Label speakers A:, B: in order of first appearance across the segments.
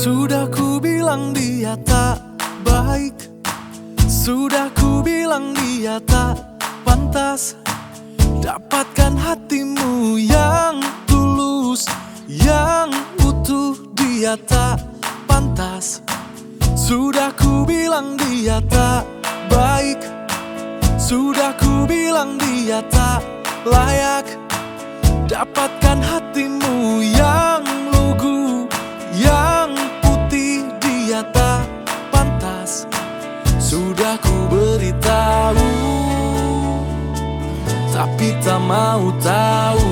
A: Sudah ku bilang dia tak baik. Sudah ku bilang dia tak pantas. Dapatkan hatimu yang tulus Yang utuh dia tak pantas. Sudah ku bilang dia tak baik. Sudah ku bilang dia tak layak. Dapatkan hatimu yang beritahu Tapi tak mau tahu.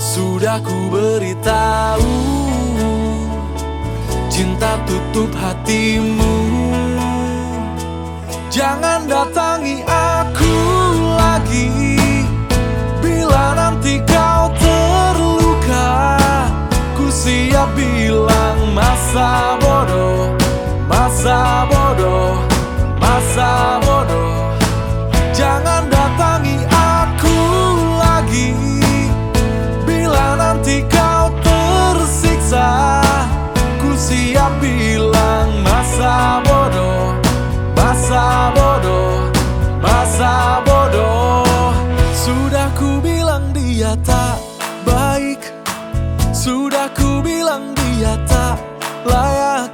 A: Sudah ku beritahu Cinta tutup hatimu. Jangan datangi aku lagi Bila nanti kau terluka. Ku siap bilang masa bodoh Masa bodoh ku bilang dia tak baik. Sudah ku bilang dia tak layak.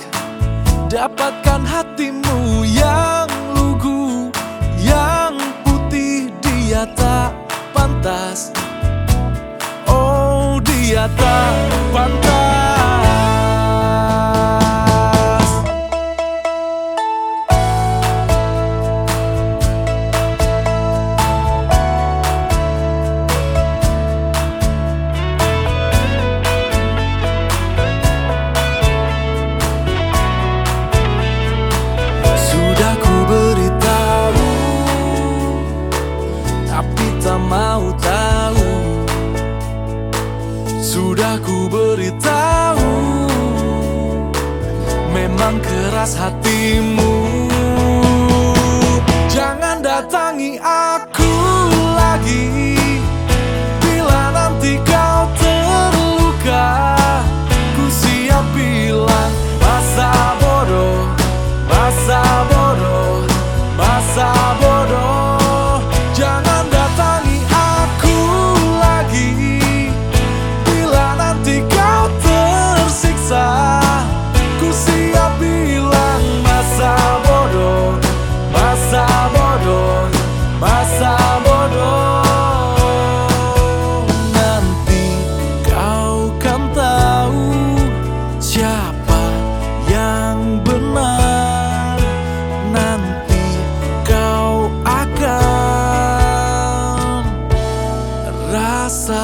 A: Dapatkan hatimu yang lugu Yang putih. Dia tak pantas. Oh dia tak pantas ku beritahu. Memang keras hatimu. Jangan datangi aku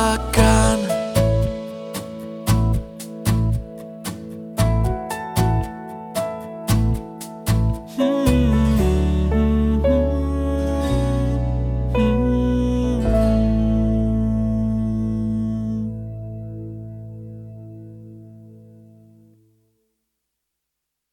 A: akan